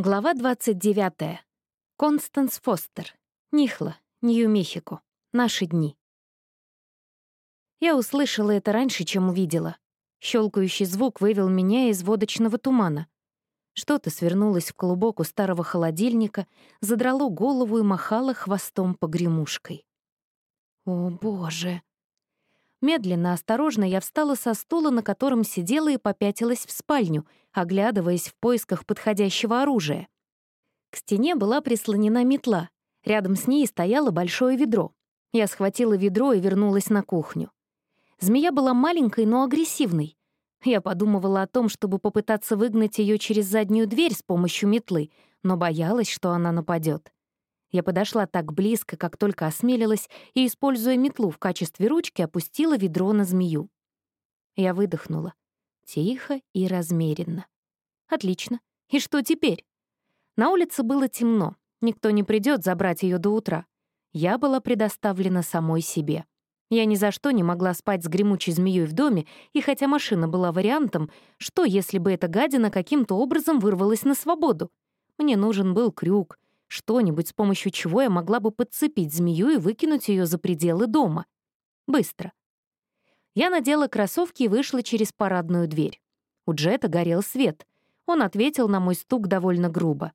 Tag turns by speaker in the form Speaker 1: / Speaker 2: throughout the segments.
Speaker 1: Глава 29. Констанс Фостер. Нихла, Нью-Мехико. Наши дни. Я услышала это раньше, чем увидела. Щелкающий звук вывел меня из водочного тумана. Что-то свернулось в клубок у старого холодильника, задрало голову и махало хвостом погремушкой. О, боже! Медленно, осторожно я встала со стула, на котором сидела и попятилась в спальню, оглядываясь в поисках подходящего оружия. К стене была прислонена метла. Рядом с ней стояло большое ведро. Я схватила ведро и вернулась на кухню. Змея была маленькой, но агрессивной. Я подумывала о том, чтобы попытаться выгнать ее через заднюю дверь с помощью метлы, но боялась, что она нападет. Я подошла так близко, как только осмелилась, и, используя метлу в качестве ручки, опустила ведро на змею. Я выдохнула. Тихо и размеренно. Отлично. И что теперь? На улице было темно. Никто не придет забрать ее до утра. Я была предоставлена самой себе. Я ни за что не могла спать с гремучей змеей в доме, и хотя машина была вариантом, что, если бы эта гадина каким-то образом вырвалась на свободу? Мне нужен был крюк — что-нибудь, с помощью чего я могла бы подцепить змею и выкинуть ее за пределы дома. Быстро. Я надела кроссовки и вышла через парадную дверь. У Джета горел свет. Он ответил на мой стук довольно грубо.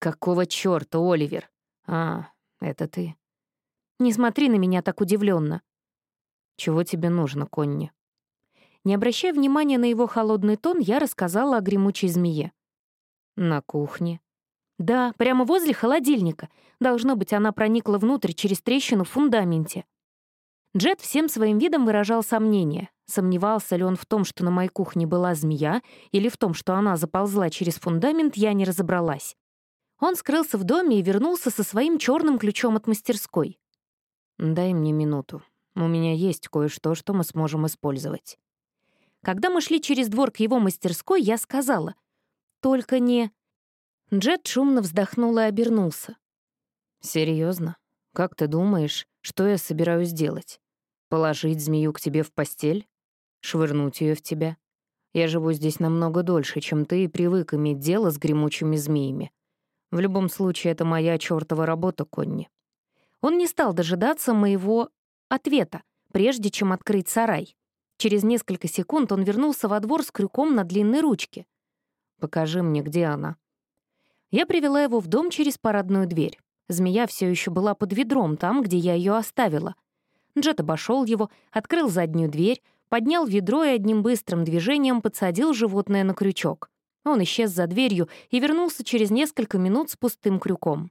Speaker 1: «Какого чёрта, Оливер?» «А, это ты». «Не смотри на меня так удивленно. «Чего тебе нужно, Конни?» Не обращая внимания на его холодный тон, я рассказала о гремучей змее. «На кухне», да, прямо возле холодильника. Должно быть, она проникла внутрь через трещину в фундаменте. Джет всем своим видом выражал сомнение. Сомневался ли он в том, что на моей кухне была змея, или в том, что она заползла через фундамент, я не разобралась. Он скрылся в доме и вернулся со своим черным ключом от мастерской. «Дай мне минуту. У меня есть кое-что, что мы сможем использовать». Когда мы шли через двор к его мастерской, я сказала, «Только не...» Джет шумно вздохнул и обернулся. Серьезно? Как ты думаешь, что я собираюсь делать? Положить змею к тебе в постель? Швырнуть ее в тебя? Я живу здесь намного дольше, чем ты, и привык иметь дело с гремучими змеями. В любом случае, это моя чёртова работа, Конни. Он не стал дожидаться моего ответа, прежде чем открыть сарай. Через несколько секунд он вернулся во двор с крюком на длинной ручке. «Покажи мне, где она», я привела его в дом через парадную дверь. Змея все еще была под ведром, там, где я ее оставила. Джет обошел его, открыл заднюю дверь, поднял ведро и одним быстрым движением подсадил животное на крючок. Он исчез за дверью и вернулся через несколько минут с пустым крюком.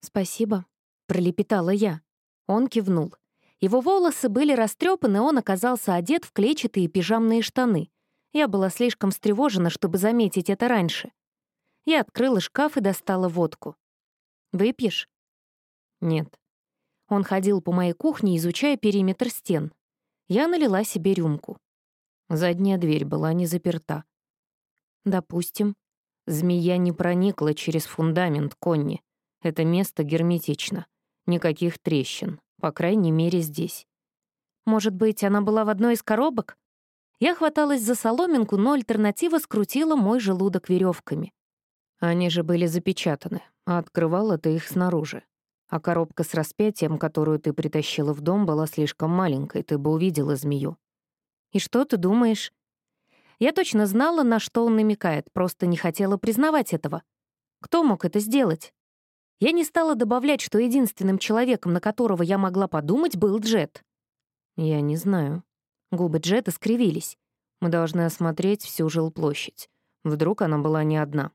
Speaker 1: «Спасибо», — пролепетала я. Он кивнул. Его волосы были растрепаны, он оказался одет в клетчатые пижамные штаны. Я была слишком встревожена, чтобы заметить это раньше. Я открыла шкаф и достала водку. «Выпьешь?» «Нет». Он ходил по моей кухне, изучая периметр стен. Я налила себе рюмку. Задняя дверь была не заперта. «Допустим». Змея не проникла через фундамент Конни. Это место герметично. Никаких трещин, по крайней мере, здесь. Может быть, она была в одной из коробок? Я хваталась за соломинку, но альтернатива скрутила мой желудок веревками. Они же были запечатаны, а открывала ты их снаружи. А коробка с распятием, которую ты притащила в дом, была слишком маленькой, ты бы увидела змею. И что ты думаешь? Я точно знала, на что он намекает, просто не хотела признавать этого. Кто мог это сделать? Я не стала добавлять, что единственным человеком, на которого я могла подумать, был Джет. Я не знаю. Губы Джета скривились. Мы должны осмотреть всю жилплощадь. Вдруг она была не одна.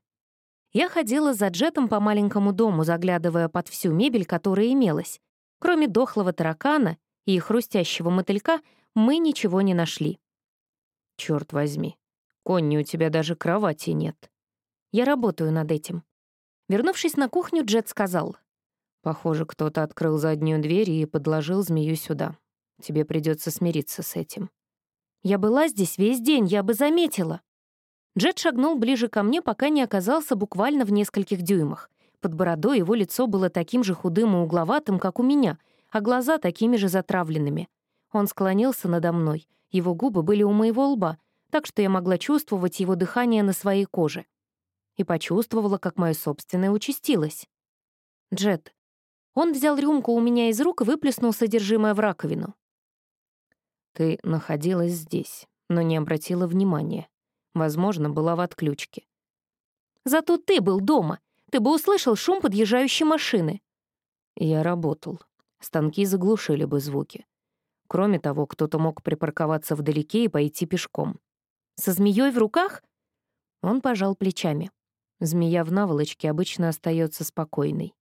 Speaker 1: Я ходила за Джетом по маленькому дому, заглядывая под всю мебель, которая имелась. Кроме дохлого таракана и хрустящего мотылька, мы ничего не нашли. Черт возьми, Конни, у тебя даже кровати нет. Я работаю над этим. Вернувшись на кухню, Джет сказал. Похоже, кто-то открыл заднюю дверь и подложил змею сюда. Тебе придется смириться с этим. Я была здесь весь день, я бы заметила. Джет шагнул ближе ко мне, пока не оказался буквально в нескольких дюймах. Под бородой его лицо было таким же худым и угловатым, как у меня, а глаза такими же затравленными. Он склонился надо мной. Его губы были у моего лба, так что я могла чувствовать его дыхание на своей коже. и почувствовала, как мое собственное участилось. Джет. Он взял рюмку у меня из рук и выплеснул содержимое в раковину.
Speaker 2: Ты находилась здесь, но не обратила внимания. Возможно, была в отключке.
Speaker 1: Зато ты был дома. Ты бы услышал шум подъезжающей машины.
Speaker 2: Я работал. Станки заглушили бы звуки. Кроме того, кто-то мог припарковаться вдалеке и пойти пешком.
Speaker 1: Со змеей в руках?
Speaker 2: Он пожал плечами. Змея в наволочке обычно остается спокойной.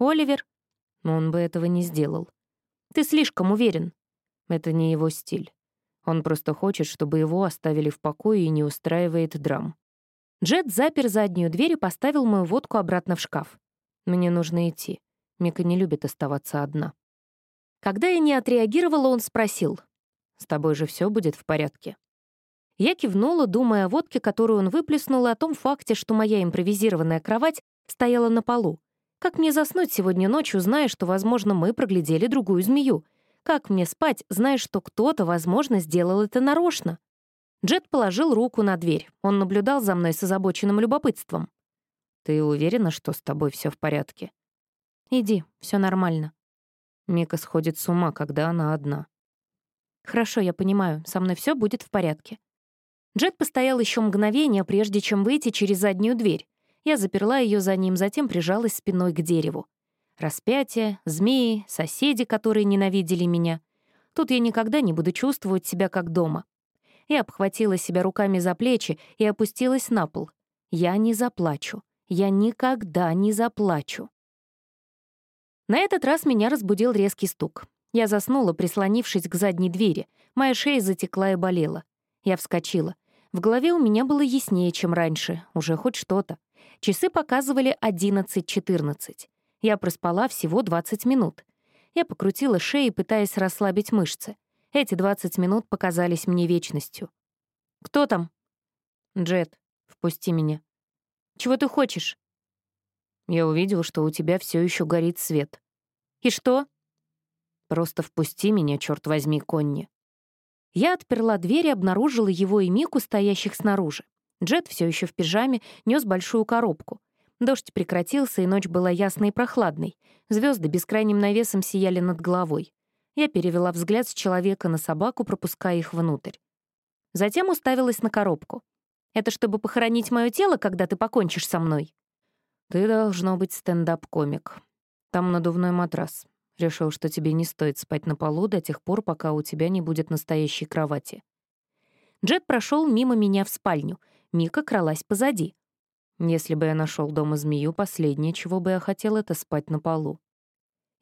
Speaker 1: Оливер?
Speaker 2: Он бы этого не сделал.
Speaker 1: Ты слишком уверен.
Speaker 2: Это не его стиль. Он просто хочет, чтобы его оставили в покое и не устраивает драм.
Speaker 1: Джет запер заднюю дверь и поставил мою водку обратно в шкаф.
Speaker 2: Мне нужно идти. Мика не любит оставаться одна.
Speaker 1: Когда я не отреагировала, он спросил.
Speaker 2: «С тобой же все будет в порядке?»
Speaker 1: Я кивнула, думая о водке, которую он выплеснул, и о том факте, что моя импровизированная кровать стояла на полу. Как мне заснуть сегодня ночью, зная, что, возможно, мы проглядели другую змею? Как мне спать, зная, что кто-то, возможно, сделал это нарочно? Джет положил руку на дверь. Он наблюдал за мной с озабоченным любопытством.
Speaker 2: «Ты уверена, что с тобой все в порядке?»
Speaker 1: «Иди, все нормально».
Speaker 2: Мика сходит с ума, когда она одна.
Speaker 1: «Хорошо, я понимаю, со мной все будет в порядке». Джет постоял еще мгновение, прежде чем выйти через заднюю дверь. Я заперла ее за ним, затем прижалась спиной к дереву. Распятие, змеи, соседи, которые ненавидели меня. Тут я никогда не буду чувствовать себя как дома. Я обхватила себя руками за плечи и опустилась на пол. Я не заплачу. Я никогда не заплачу. На этот раз меня разбудил резкий стук. Я заснула, прислонившись к задней двери. Моя шея затекла и болела. Я вскочила. В голове у меня было яснее, чем раньше. Уже хоть что-то. Часы показывали 11.14. Я проспала всего 20 минут. Я покрутила шею, пытаясь расслабить мышцы. Эти 20 минут показались мне вечностью. «Кто там?»
Speaker 2: «Джет, впусти меня».
Speaker 1: «Чего ты хочешь?»
Speaker 2: Я увидел, что у тебя все еще горит свет.
Speaker 1: И что?
Speaker 2: Просто впусти меня, черт возьми, Конни.
Speaker 1: Я отперла дверь и обнаружила его и Мику, стоящих снаружи. Джет все еще в пижаме нес большую коробку. Дождь прекратился, и ночь была ясной и прохладной. Звезды бескрайним навесом сияли над головой. Я перевела взгляд с человека на собаку, пропуская их внутрь. Затем уставилась на коробку. «Это чтобы похоронить мое тело, когда ты покончишь со мной?»
Speaker 2: «Ты должно быть стендап-комик. Там надувной матрас. Решил, что тебе не стоит спать на полу до тех пор, пока у тебя не будет настоящей кровати».
Speaker 1: Джет прошел мимо меня в спальню. Мика кралась позади.
Speaker 2: Если бы я нашел дома змею, последнее, чего бы я хотел, это спать на полу.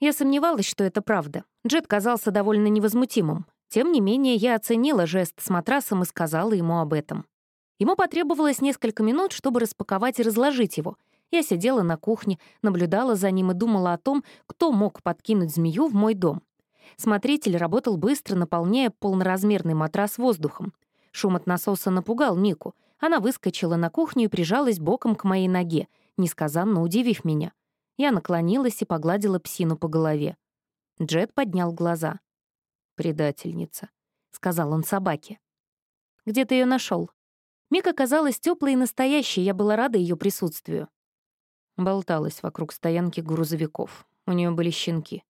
Speaker 1: Я сомневалась, что это правда. Джет казался довольно невозмутимым. Тем не менее, я оценила жест с матрасом и сказала ему об этом. Ему потребовалось несколько минут, чтобы распаковать и разложить его — я сидела на кухне, наблюдала за ним и думала о том, кто мог подкинуть змею в мой дом. Смотритель работал быстро, наполняя полноразмерный матрас воздухом. Шум от насоса напугал Мику. Она выскочила на кухню и прижалась боком к моей ноге, несказанно удивив меня. Я наклонилась и погладила псину по голове. Джет поднял глаза.
Speaker 2: «Предательница», —
Speaker 1: сказал он собаке. «Где ты ее нашел? Мика казалась теплой и настоящей, я была рада ее присутствию.
Speaker 2: Болталась вокруг стоянки грузовиков. У нее были щенки.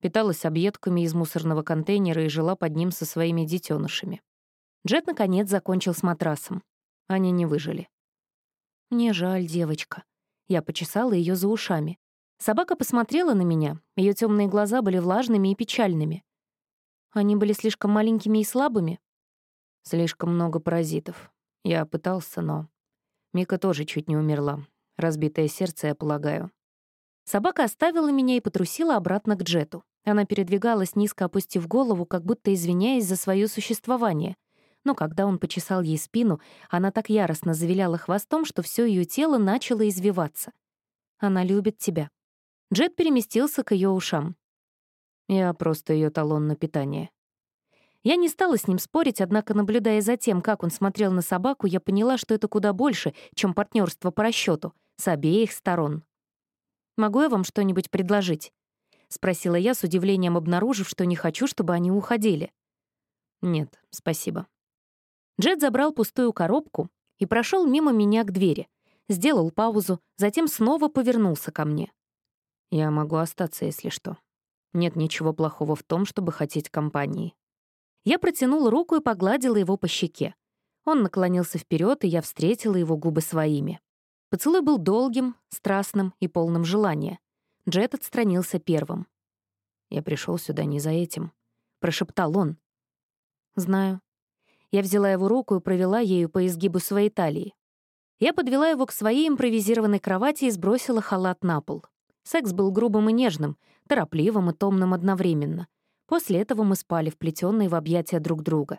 Speaker 2: Питалась объедками из мусорного контейнера и жила под ним со своими детенышами.
Speaker 1: Джет, наконец, закончил с матрасом.
Speaker 2: Они не выжили.
Speaker 1: «Мне жаль, девочка». Я почесала ее за ушами. Собака посмотрела на меня. Ее темные глаза были влажными и печальными. Они были слишком маленькими и слабыми.
Speaker 2: Слишком много паразитов. Я пытался, но... Мика тоже чуть не умерла. Разбитое сердце, я полагаю.
Speaker 1: Собака оставила меня и потрусила обратно к Джету. Она передвигалась, низко опустив голову, как будто извиняясь за свое существование. Но когда он почесал ей спину, она так яростно завиляла хвостом, что все ее тело начало извиваться. «Она любит тебя». Джет переместился к ее ушам.
Speaker 2: «Я просто ее талон на питание».
Speaker 1: Я не стала с ним спорить, однако, наблюдая за тем, как он смотрел на собаку, я поняла, что это куда больше, чем партнерство по расчету с обеих сторон. «Могу я вам что-нибудь предложить?» — спросила я с удивлением, обнаружив, что не хочу, чтобы они уходили.
Speaker 2: «Нет, спасибо».
Speaker 1: Джет забрал пустую коробку и прошел мимо меня к двери. сделал паузу, затем снова повернулся ко мне.
Speaker 2: «Я могу остаться, если что. Нет ничего плохого в том, чтобы хотеть компании».
Speaker 1: Я протянула руку и погладила его по щеке. Он наклонился вперед, и я встретила его губы своими. Поцелуй был долгим, страстным и полным желания. Джет отстранился первым.
Speaker 2: «Я пришел сюда не за этим», — прошептал он.
Speaker 1: «Знаю». Я взяла его руку и провела ею по изгибу своей талии. Я подвела его к своей импровизированной кровати и сбросила халат на пол. Секс был грубым и нежным, торопливым и томным одновременно. После этого мы спали, вплетенные в объятия друг друга.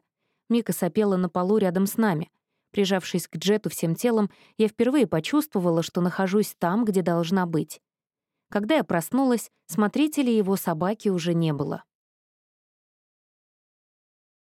Speaker 1: Мика сопела на полу рядом с нами. Прижавшись к Джету всем телом, я впервые почувствовала, что нахожусь там, где должна быть. Когда я проснулась, смотрителей его собаки уже не было.